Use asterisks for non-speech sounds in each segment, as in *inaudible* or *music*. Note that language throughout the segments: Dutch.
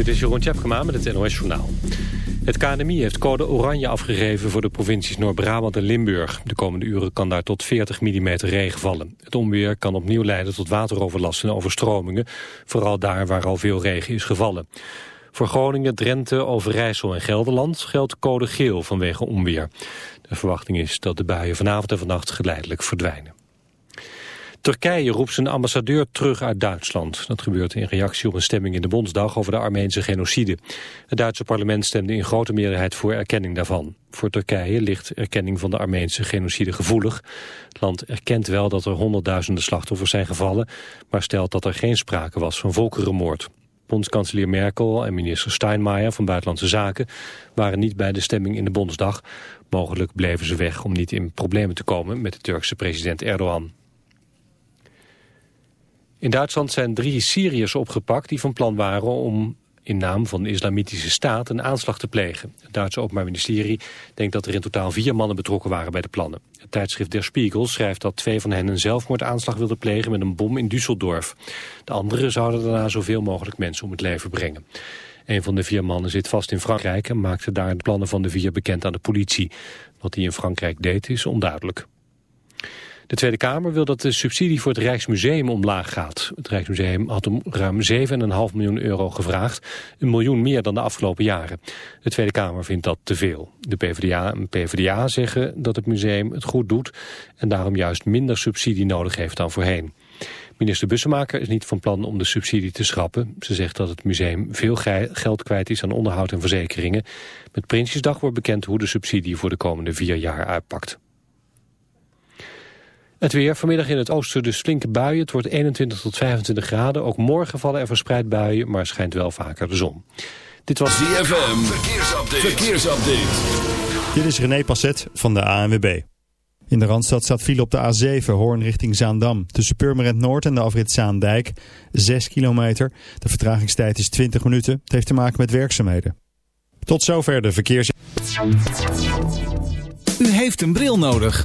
Dit is Jeroen Tjepkema met het NOS Journaal. Het KNMI heeft code oranje afgegeven voor de provincies Noord-Brabant en Limburg. De komende uren kan daar tot 40 mm regen vallen. Het onweer kan opnieuw leiden tot wateroverlast en overstromingen. Vooral daar waar al veel regen is gevallen. Voor Groningen, Drenthe, Overijssel en Gelderland geldt code geel vanwege onweer. De verwachting is dat de buien vanavond en vannacht geleidelijk verdwijnen. Turkije roept zijn ambassadeur terug uit Duitsland. Dat gebeurt in reactie op een stemming in de Bondsdag over de Armeense genocide. Het Duitse parlement stemde in grote meerderheid voor erkenning daarvan. Voor Turkije ligt erkenning van de Armeense genocide gevoelig. Het land erkent wel dat er honderdduizenden slachtoffers zijn gevallen... maar stelt dat er geen sprake was van volkerenmoord. Bondskanselier Merkel en minister Steinmeier van Buitenlandse Zaken waren niet bij de stemming in de Bondsdag. Mogelijk bleven ze weg om niet in problemen te komen met de Turkse president Erdogan. In Duitsland zijn drie Syriërs opgepakt die van plan waren om in naam van de Islamitische Staat een aanslag te plegen. Het Duitse Openbaar Ministerie denkt dat er in totaal vier mannen betrokken waren bij de plannen. Het tijdschrift Der Spiegel schrijft dat twee van hen een zelfmoordaanslag wilden plegen met een bom in Düsseldorf. De anderen zouden daarna zoveel mogelijk mensen om het leven brengen. Een van de vier mannen zit vast in Frankrijk en maakte daar de plannen van de vier bekend aan de politie. Wat hij in Frankrijk deed is onduidelijk. De Tweede Kamer wil dat de subsidie voor het Rijksmuseum omlaag gaat. Het Rijksmuseum had om ruim 7,5 miljoen euro gevraagd. Een miljoen meer dan de afgelopen jaren. De Tweede Kamer vindt dat te veel. De PvdA en PvdA zeggen dat het museum het goed doet... en daarom juist minder subsidie nodig heeft dan voorheen. Minister Bussemaker is niet van plan om de subsidie te schrappen. Ze zegt dat het museum veel geld kwijt is aan onderhoud en verzekeringen. Met Prinsjesdag wordt bekend hoe de subsidie voor de komende vier jaar uitpakt. Het weer, vanmiddag in het oosten dus flinke buien. Het wordt 21 tot 25 graden. Ook morgen vallen er verspreid buien, maar schijnt wel vaker de zon. Dit was ZFM, verkeersupdate. verkeersupdate. Dit is René Passet van de ANWB. In de Randstad staat file op de A7, Hoorn richting Zaandam. Tussen Purmerend Noord en de afrit Zaandijk, 6 kilometer. De vertragingstijd is 20 minuten. Het heeft te maken met werkzaamheden. Tot zover de verkeers... U heeft een bril nodig.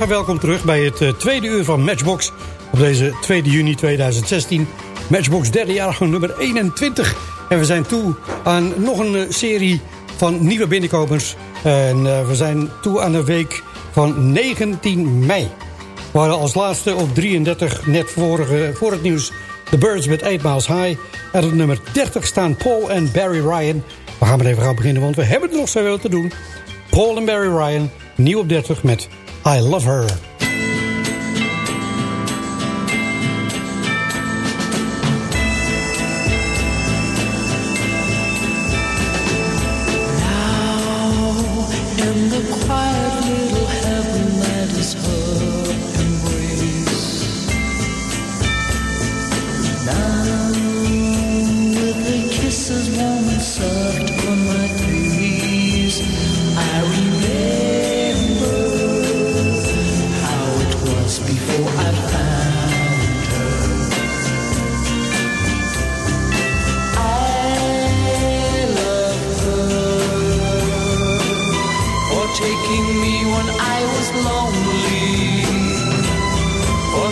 En welkom terug bij het uh, tweede uur van Matchbox op deze 2 juni 2016. Matchbox derde jaar nummer 21. En we zijn toe aan nog een uh, serie van nieuwe binnenkomers. En uh, we zijn toe aan de week van 19 mei. We hadden als laatste op 33 net vorige, voor het nieuws The Birds met 8 Miles High. En op nummer 30 staan Paul en Barry Ryan. We gaan maar even gaan beginnen, want we hebben er nog zoveel te doen. Paul en Barry Ryan, nieuw op 30 met I love her.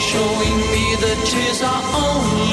showing me that tears are only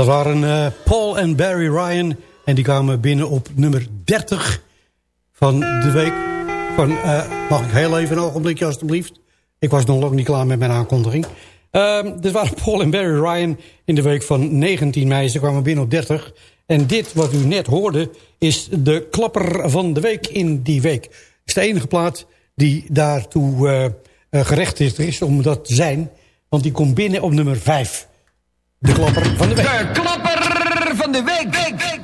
Dat waren eh, Paul en Barry Ryan. En die kwamen binnen op nummer 30 van de week. Van, eh, mag ik heel even een ogenblikje alstublieft? Ik was nog lang niet klaar met mijn aankondiging. Um, dit waren *laughs* Paul en Barry Ryan in de week van 19 mei. Ze kwamen binnen op 30. En dit wat u net hoorde is de klapper van de week in die week. Het is de enige plaat die daartoe eh, gerecht gerechtigd is om dat te zijn. Want die komt binnen op nummer 5. De klapper van de week. De klapper van de week. week, week.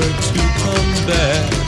to come back.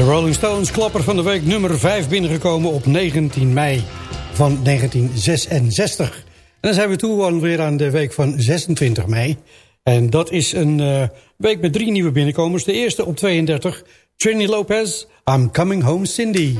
De Rolling Stones klapper van de week nummer 5 binnengekomen op 19 mei van 1966. En dan zijn we toe alweer aan de week van 26 mei. En dat is een uh, week met drie nieuwe binnenkomers. De eerste op 32, Trini Lopez, I'm Coming Home Cindy.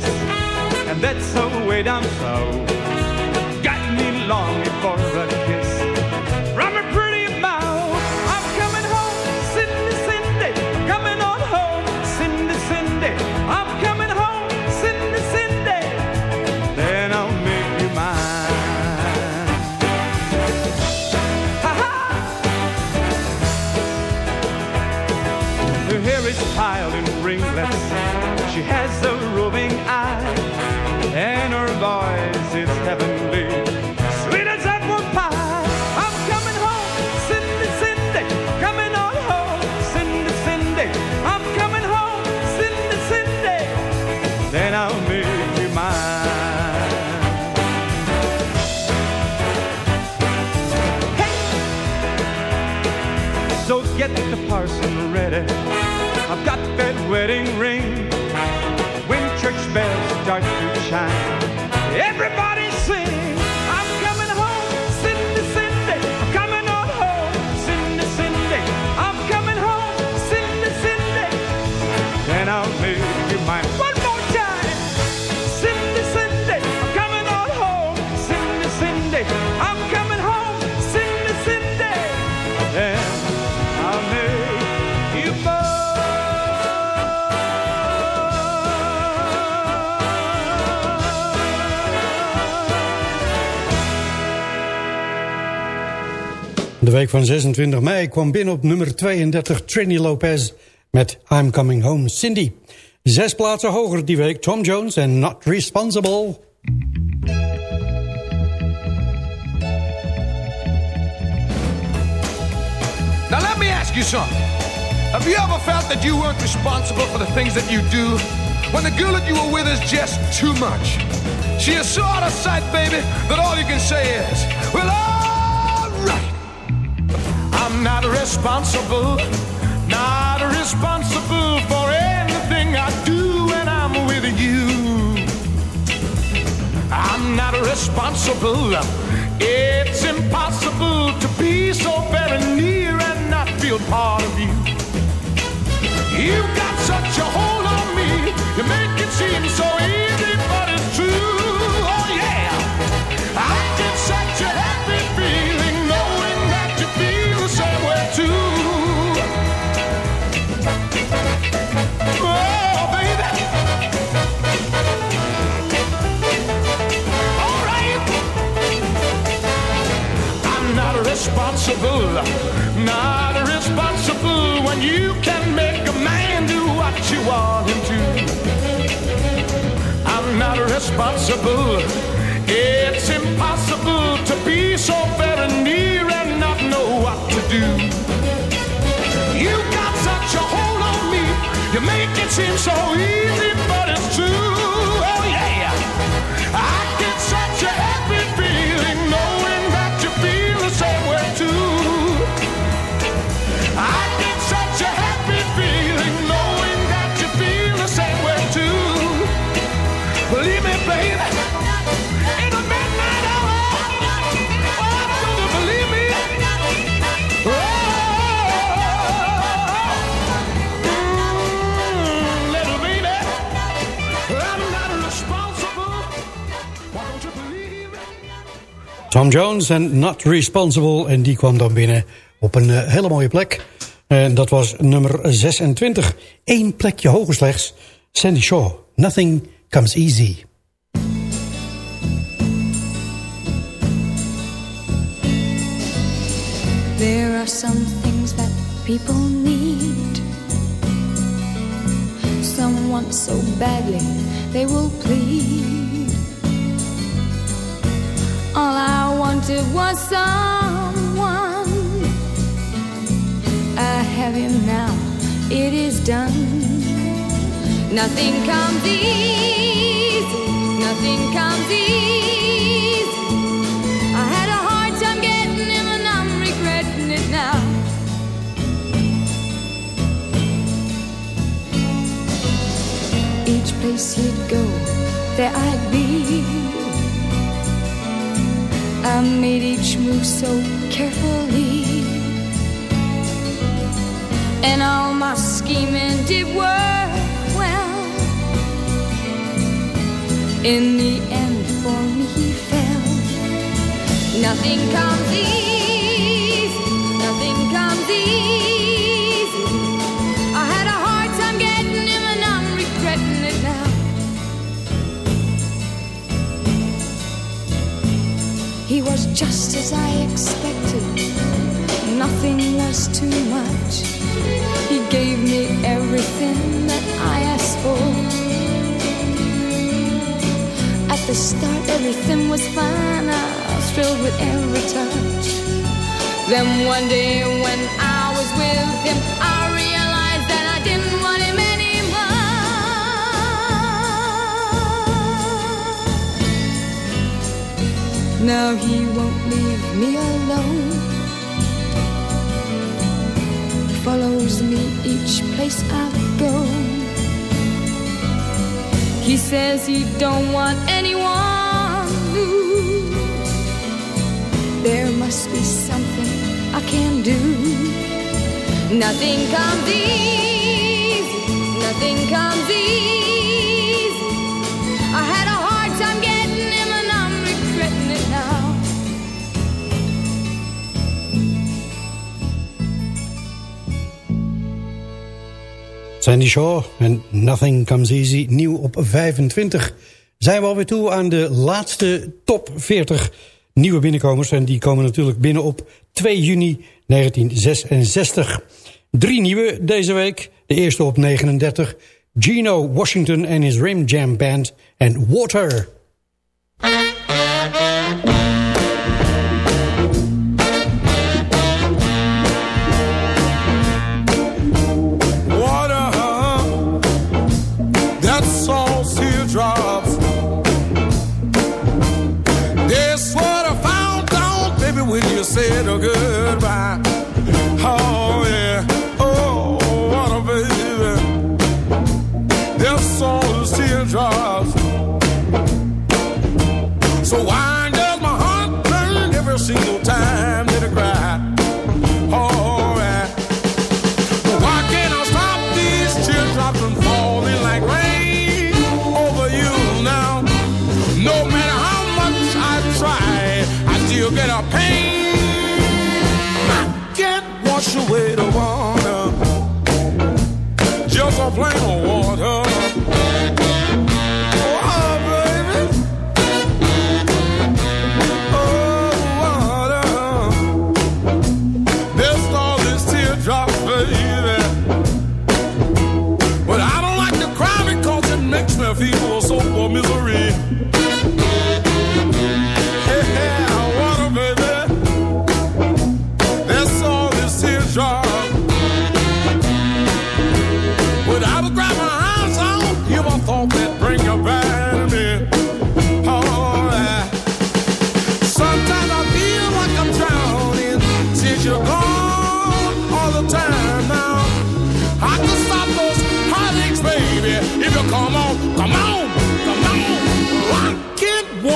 And that's her way down south. Get the parson ready. I've got that wedding ring. When church bells start to chime, De week van 26 mei kwam binnen op nummer 32 Trini Lopez met I'm Coming Home Cindy. Zes plaatsen hoger die week Tom Jones en Not Responsible. Now let me ask you something. Have you ever felt that you weren't responsible for the things that you do? When the girl that you were with is just too much. She is so out of sight, baby, that all you can say is, well, right. I'm not responsible, not responsible for anything I do when I'm with you. I'm not responsible. It's impossible to be so very near and not feel part of you. You've got such a hold on me, you make it seem so easy, responsible, not responsible when you can make a man do what you want him to. I'm not responsible. It's impossible to be so very near and not know what to do. You got such a hold on me, you make it seem so easy, but it's true. Tom Jones en Not Responsible. En die kwam dan binnen op een eh, hele mooie plek. En dat was nummer 26. Eén plekje hoger slechts. Sandy Shaw, Nothing Comes Easy. There are some things that people need Someone so badly they will plead All I wanted was someone. I have him now, it is done. Nothing comes easy, nothing comes easy. I had a hard time getting him, and I'm regretting it now. Each place he'd go, there I'd be. I made each move so carefully. And all my scheming did work well. In the end, for me, he fell. Nothing comes easy, just as I expected. Nothing was too much. He gave me everything that I asked for. At the start, everything was fine. I was thrilled with every touch. Then one day, when I was with him, I Now he won't leave me alone. Follows me each place I go. He says he don't want anyone new. There must be something I can do. Nothing comes easy. Nothing comes easy. Sandy Shaw en Nothing Comes Easy, nieuw op 25. Zijn we alweer toe aan de laatste top 40 nieuwe binnenkomers. En die komen natuurlijk binnen op 2 juni 1966. Drie nieuwe deze week. De eerste op 39. Gino Washington en his Rim Jam Band en Water.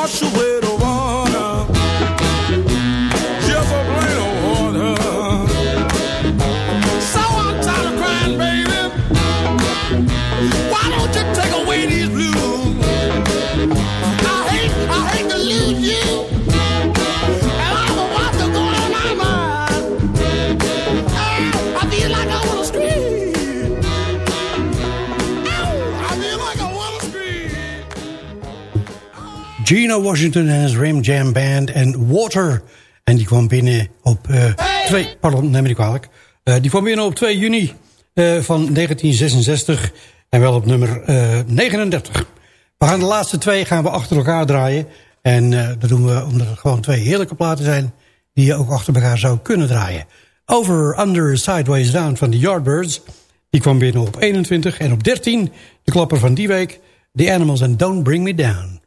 nosso Gina Washington en zijn Rim Jam Band en Water. En die kwam binnen op uh, Pardon, neem me niet kwalijk. Eh, die kwam binnen op 2 juni eh, van 1966 en wel op nummer 39. We gaan de laatste twee gaan we achter elkaar draaien. En dat doen we omdat het gewoon twee heerlijke platen zijn... die je ook achter elkaar zou kunnen draaien. Over, Under, Sideways Down van de Yardbirds... Die kwam binnen op 21 en op 13, de klapper van die week... The Animals and Don't Bring Me Down.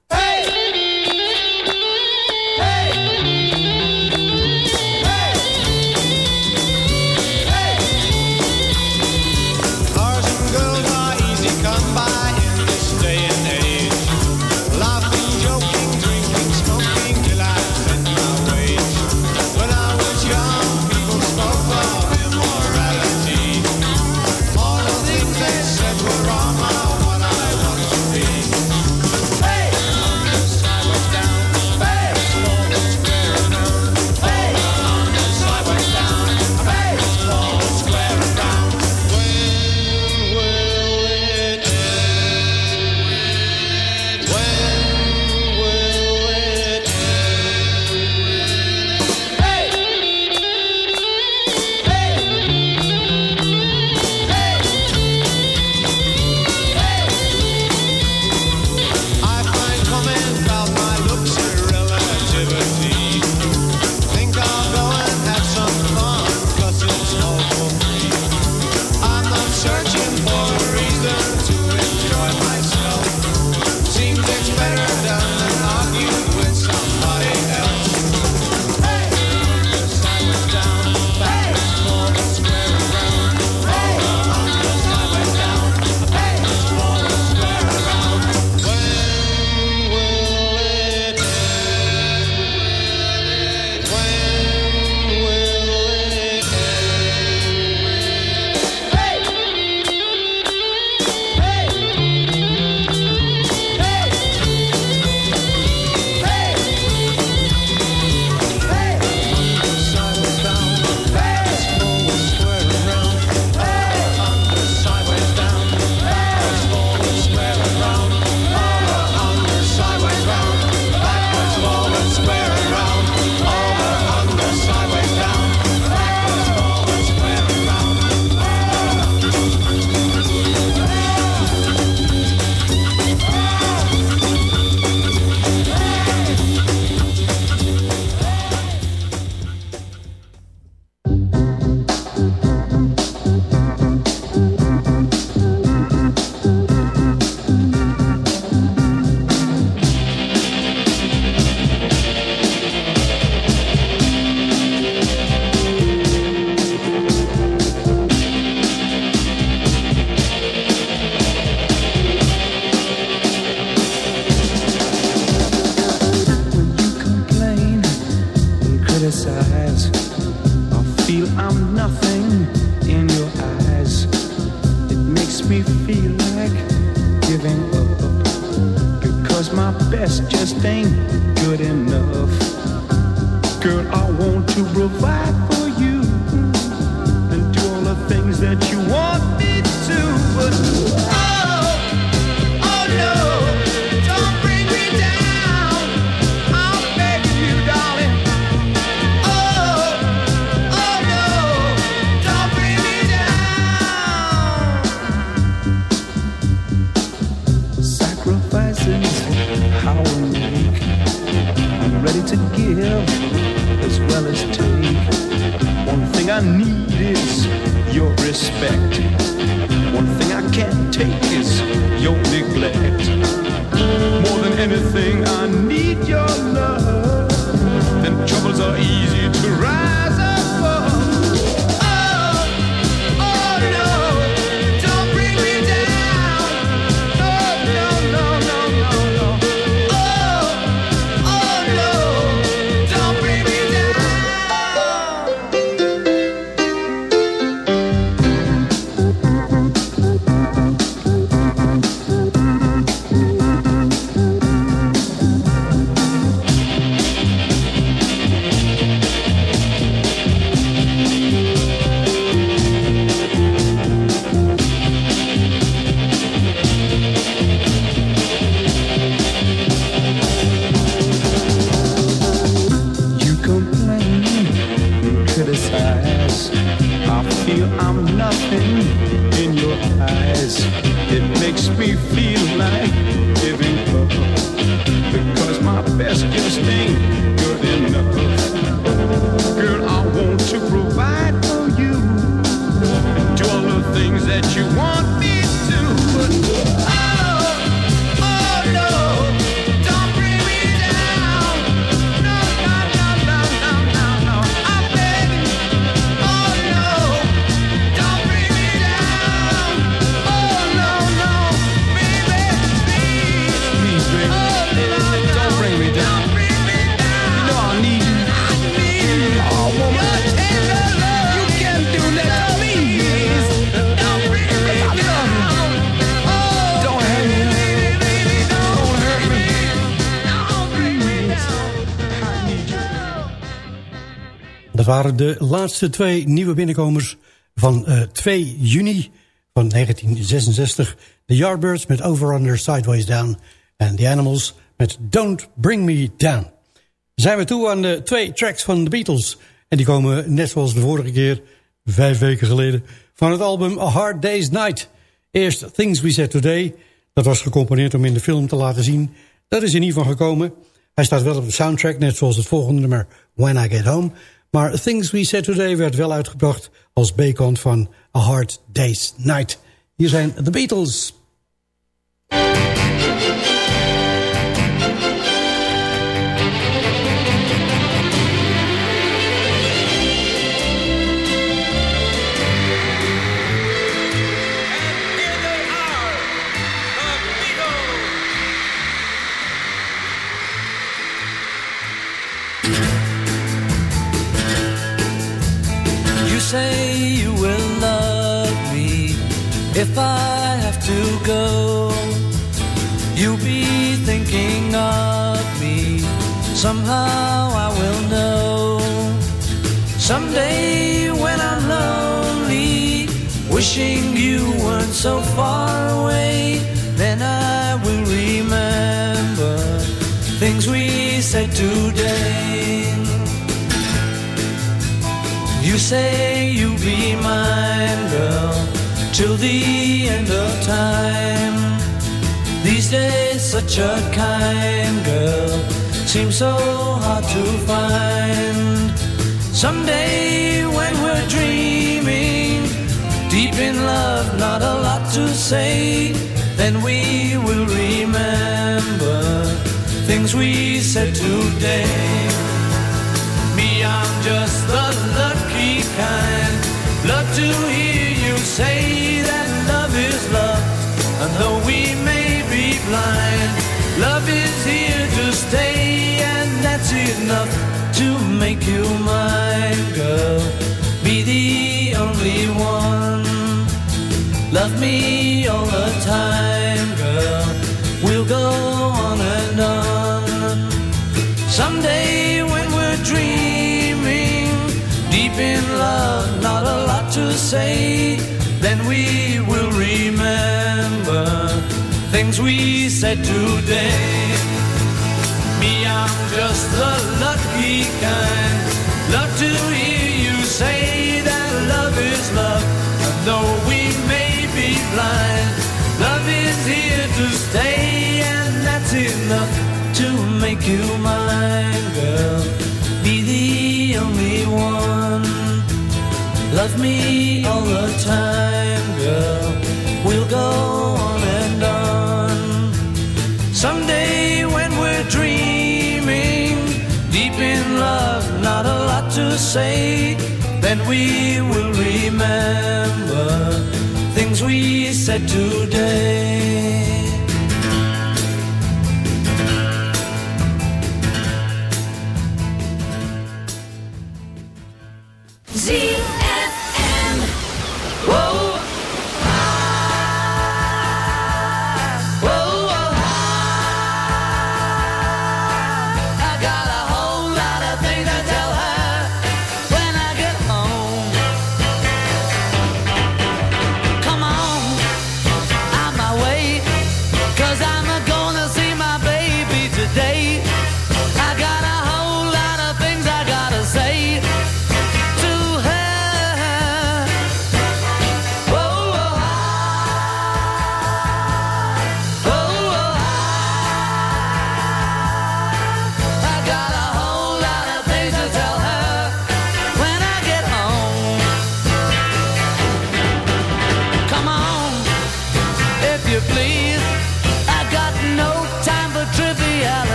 De laatste twee nieuwe binnenkomers van eh, 2 juni van 1966. The Yardbirds met Over Under Sideways Down. En The Animals met Don't Bring Me Down. Zijn we toe aan de twee tracks van de Beatles. En die komen net zoals de vorige keer, vijf weken geleden... van het album A Hard Day's Night. Eerst Things We Said Today. Dat was gecomponeerd om in de film te laten zien. Dat is er niet van gekomen. Hij staat wel op de soundtrack, net zoals het volgende nummer When I Get Home. Maar Things We Said Today werd wel uitgebracht als B-kant van A Hard Day's Night. Hier zijn The Beatles. Till the end of time. These days, such a kind girl seems so hard to find. Someday, when we're dreaming, deep in love, not a lot to say, then we will remember things we said today. Me, I'm just the lucky kind. Love to hear you say though we may be blind, love is here to stay, and that's enough to make you mine, girl. Be the only one. Love me all the time, girl. We'll go on and on. Someday when we're dreaming, deep in love, not a lot to say, things we said today. Me, I'm just the lucky kind. Love to hear you say that love is love, and though we may be blind, love is here to stay, and that's enough to make you mine, girl. Be the only one. Love me all the time, say, then we will remember things we said today.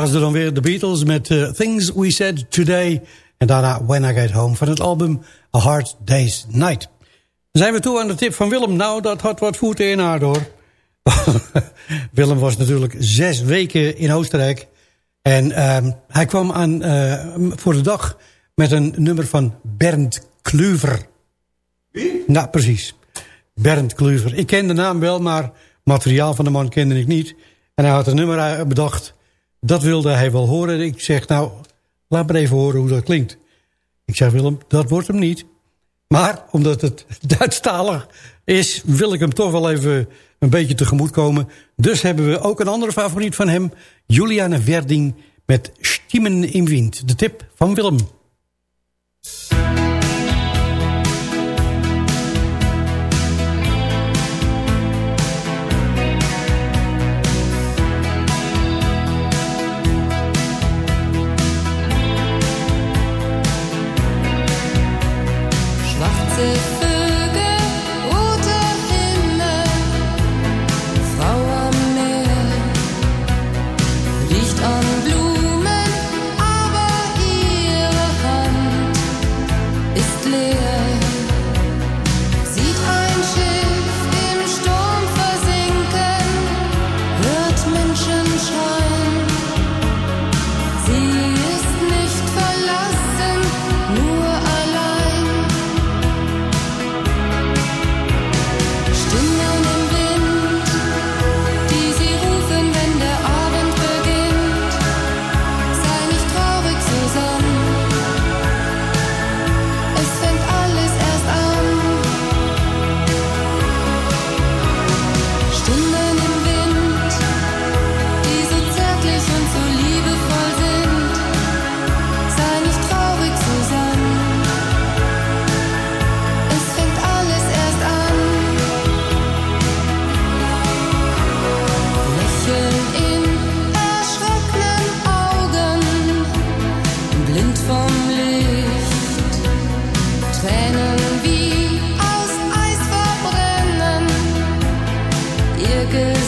Waren ze dan weer, de Beatles met eh, Things We Said Today. En daarna When I Get Home van het album A Hard Day's Night. Dan zijn we toe aan de tip van Willem. Nou, dat had wat voeten in haar hoor. *laughs* Willem was natuurlijk zes weken in Oostenrijk. En ehm, hij kwam aan eh, voor de dag met een nummer van Bernd Kluver. Wie? Nou, precies. Bernd Kluver. Ik ken de naam wel, maar materiaal van de man kende ik niet. En hij had een nummer eh, bedacht. Dat wilde hij wel horen. En ik zeg, nou, laat maar even horen hoe dat klinkt. Ik zeg, Willem, dat wordt hem niet. Maar omdat het *laughs* Duitsstalig is, wil ik hem toch wel even een beetje tegemoet komen. Dus hebben we ook een andere favoriet van hem. Juliane Verding met Stimmen im Wind. De tip van Willem.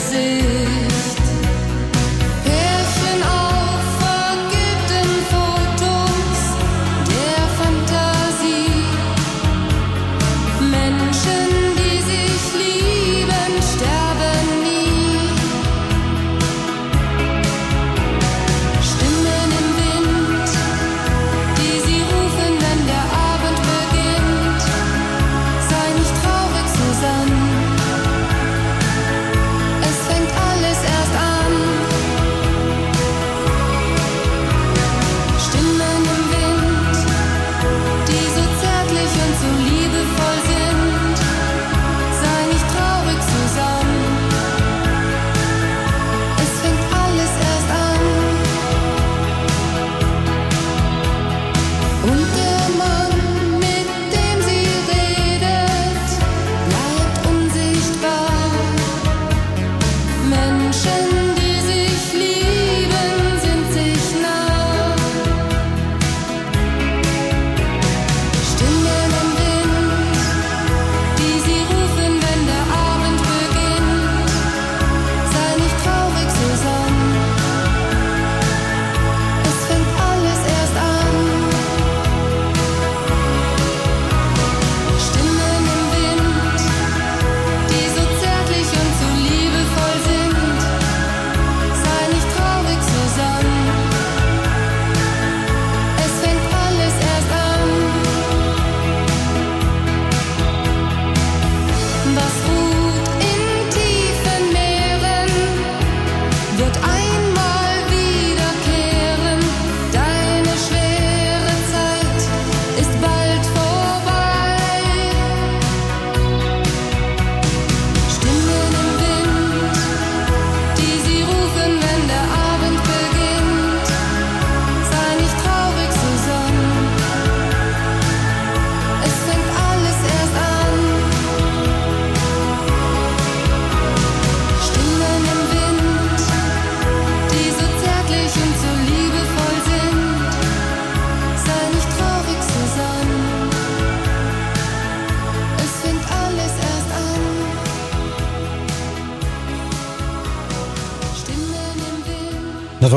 see It's by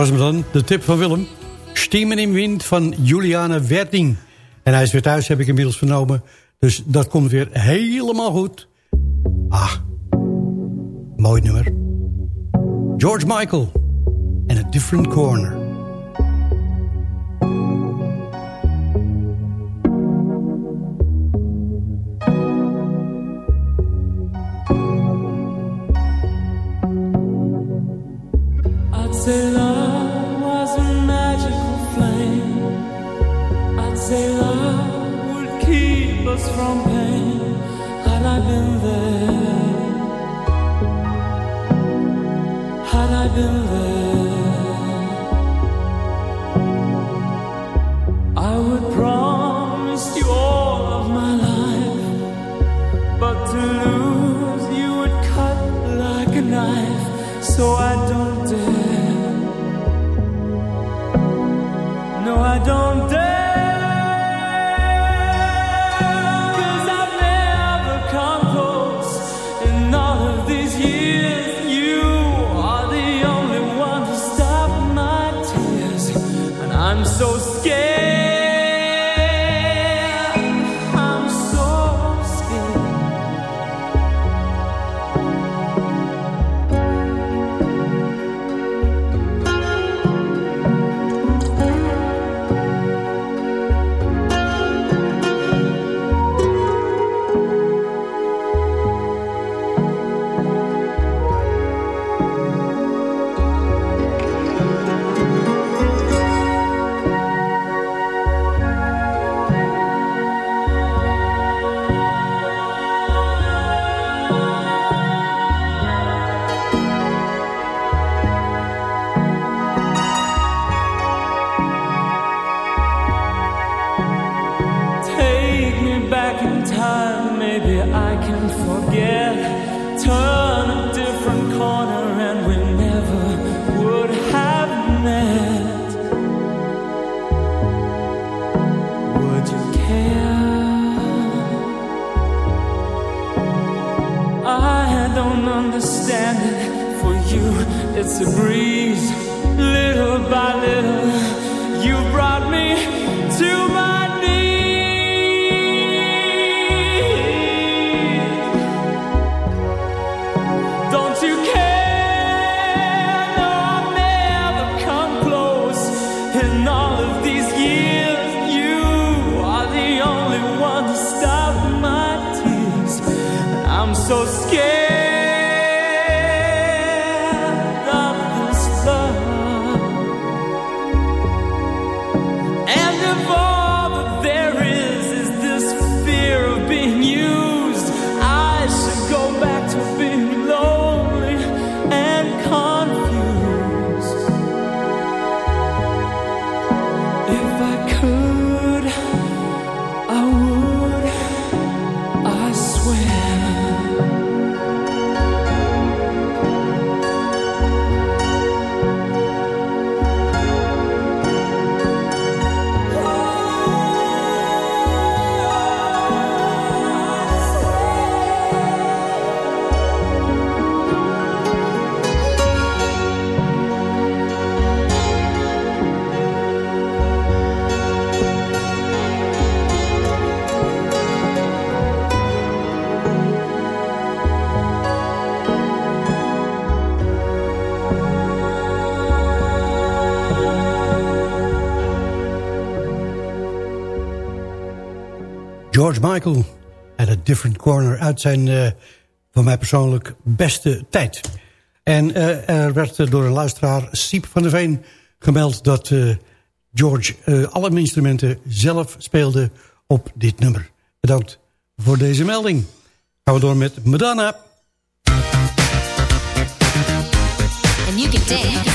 was dan, de tip van Willem. Stimmen in wind van Juliane Werting. En hij is weer thuis, heb ik inmiddels vernomen. Dus dat komt weer helemaal goed. Ah, mooi nummer. George Michael en A Different Corner. From pain. Had I been there, had I been there, scared. George Michael at a Different Corner uit zijn, eh, voor mij persoonlijk, beste tijd. En eh, er werd eh, door een luisteraar, Siep van der Veen, gemeld dat eh, George alle instrumenten zelf speelde op dit nummer. Bedankt voor deze melding. Gaan we door met Madonna. And you can dance.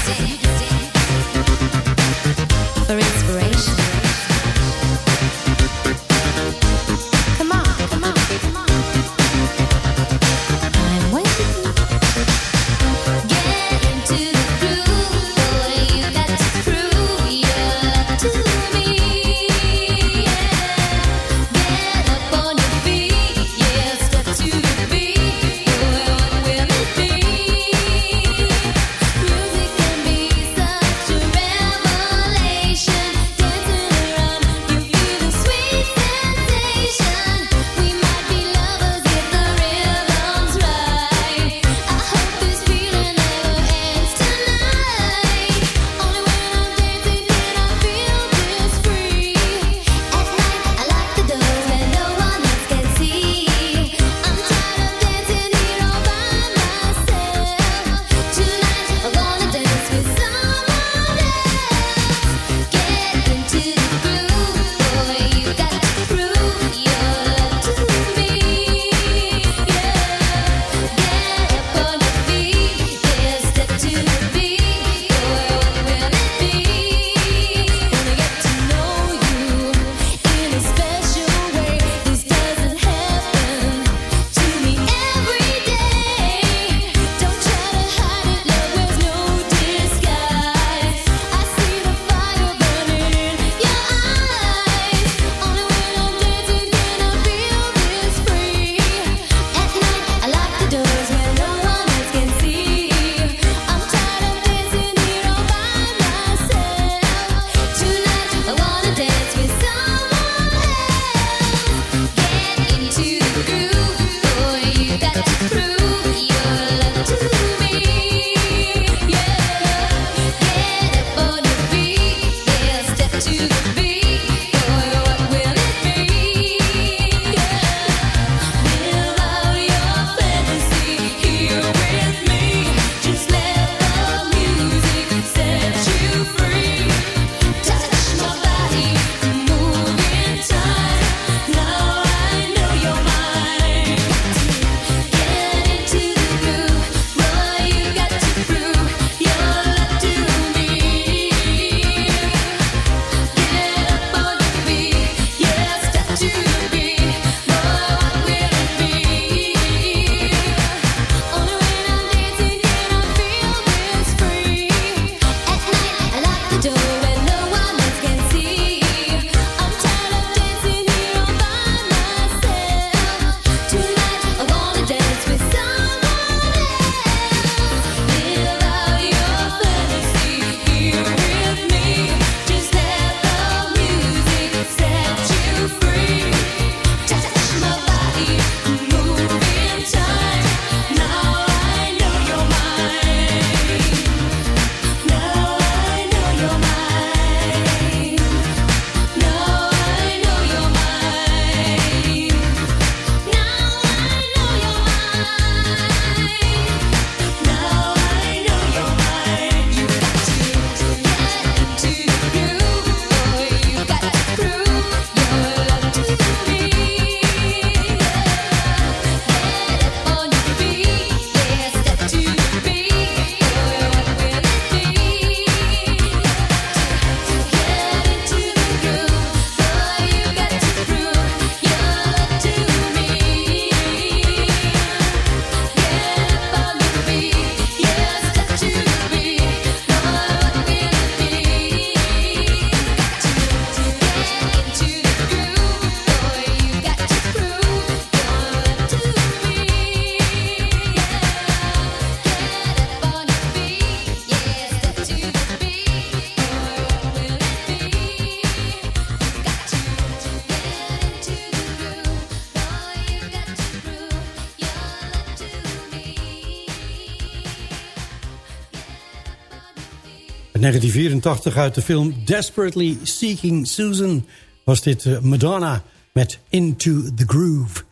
1984 uit de film Desperately Seeking Susan... was dit eh, Madonna met Into the Groove.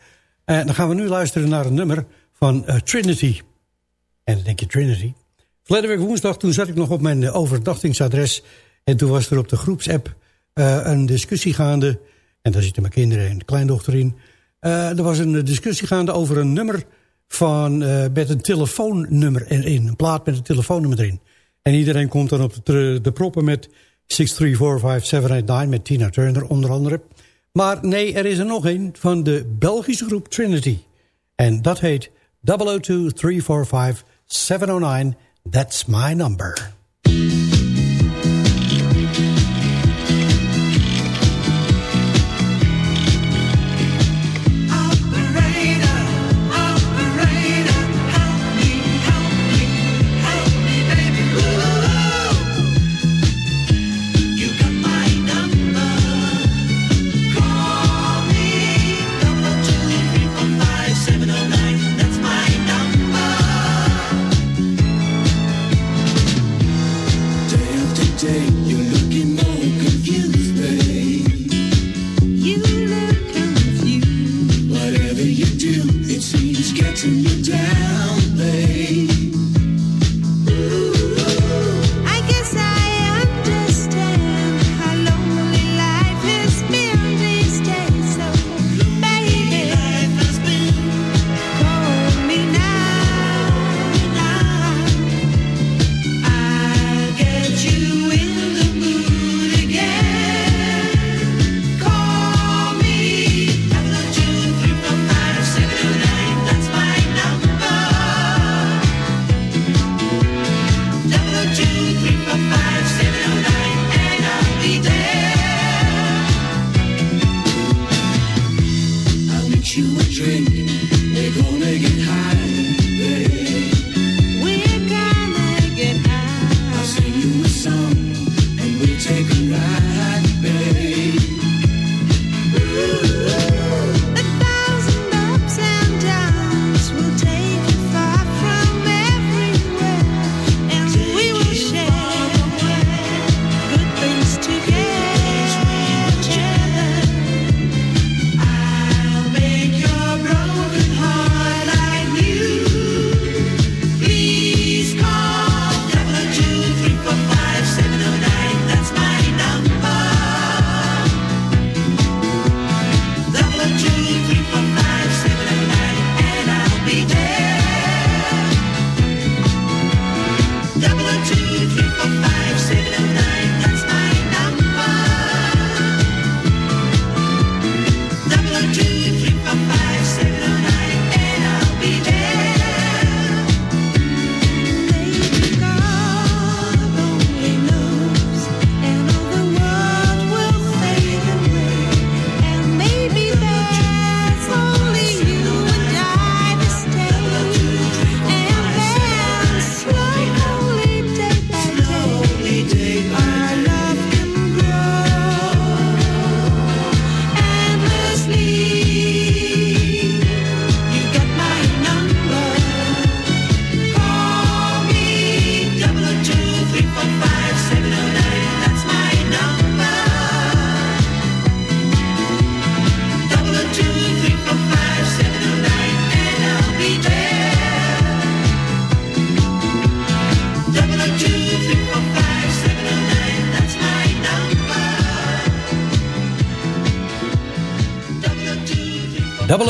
En dan gaan we nu luisteren naar een nummer van eh, Trinity. En dan denk je Trinity. Verleden woensdag toen zat ik nog op mijn eh, overnachtingsadres... en toen was er op de groepsapp eh, een discussie gaande... en daar zitten mijn kinderen en kleindochter in... Eh, er was een discussie gaande over een nummer van, eh, met een telefoonnummer erin. Een plaat met een telefoonnummer erin. En iedereen komt dan op de, de proppen met 6345789 met Tina Turner onder andere. Maar nee, er is er nog een van de Belgische groep Trinity. En dat heet 002 That's my number.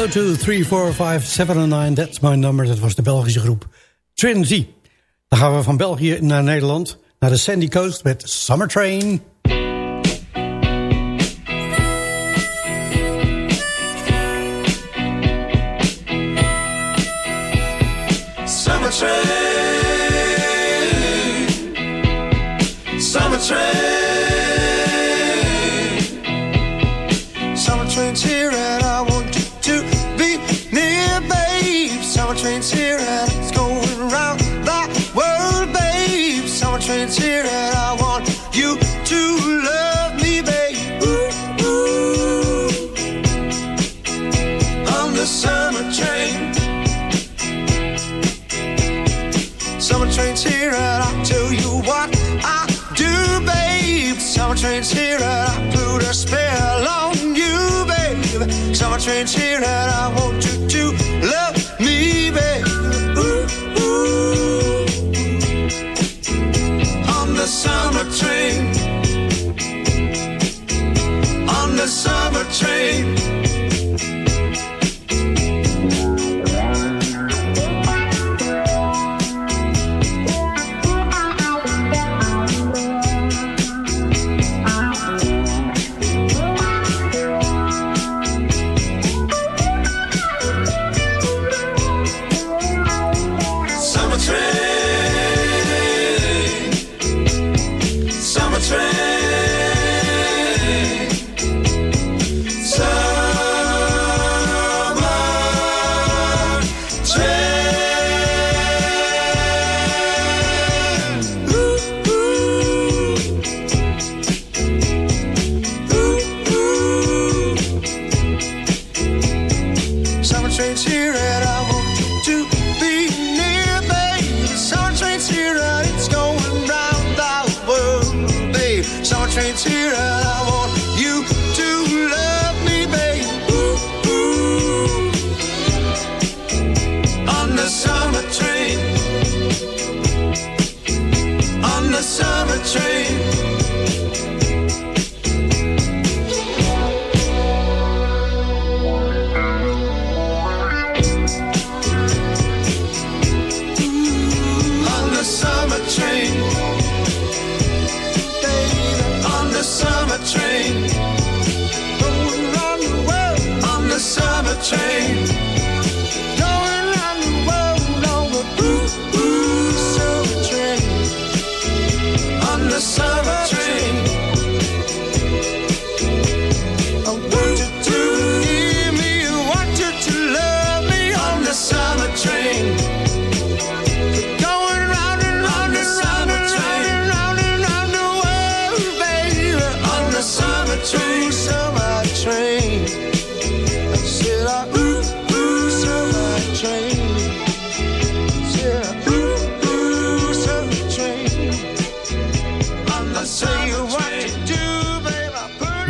2, 3, 4, 5, 7 en 9. That's my number. Dat was de Belgische groep Trinity. Dan gaan we van België naar Nederland. Naar de Sandy Coast met Summer Train. Summer Train.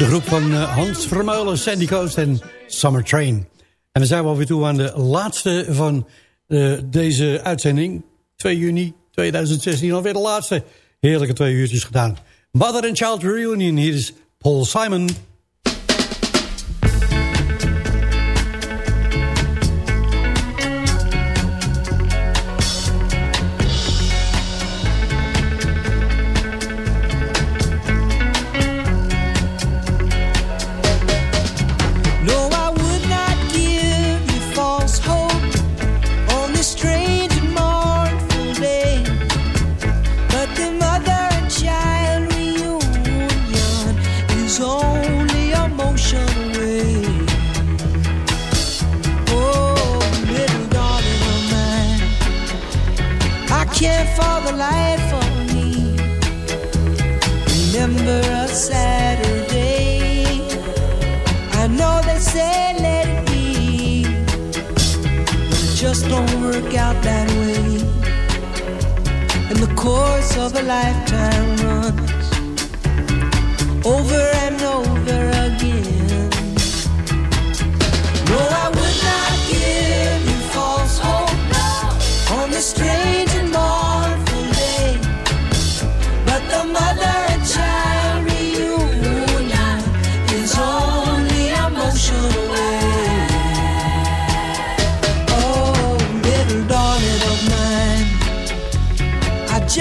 groep van eh, Hans Vermeulen, Sandy Coast en Summer Train. En dan zijn we alweer toe aan de laatste van eh, deze uitzending. 2 juni 2016, alweer de laatste. Heerlijke twee uurtjes gedaan. Mother and Child Reunion, hier is Paul Simon. light for me. Remember a Saturday. I know they say let it be, but it just don't work out that way. And the course of a lifetime runs over and over again. No, I would not give you false hope on this strange and mournful.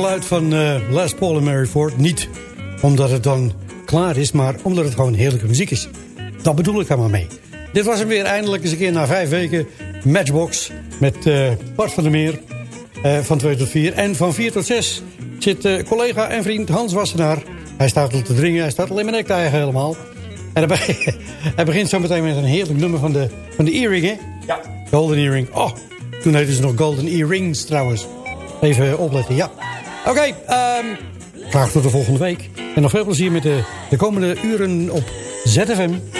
geluid van eh, Les Paul en Mary Ford. Niet omdat het dan klaar is, maar omdat het gewoon heerlijke muziek is. Dat bedoel ik maar mee. Dit was hem weer eindelijk eens een keer na vijf weken Matchbox. Met eh, Bart van der Meer eh, van 2 tot 4. En van 4 tot 6 zit collega en vriend Hans Wassenaar. Hij staat al te dringen, hij staat al in mijn nek te eigen helemaal. En be- *laughs* hij begint zo meteen met een heerlijk nummer van de, van de earring, hè? Ja. Golden earring. Oh, toen heette ze nog golden earrings trouwens. Even opletten, ja. Oké, ehm, graag tot de volgende week. En nog veel plezier met de, de komende uren op ZFM.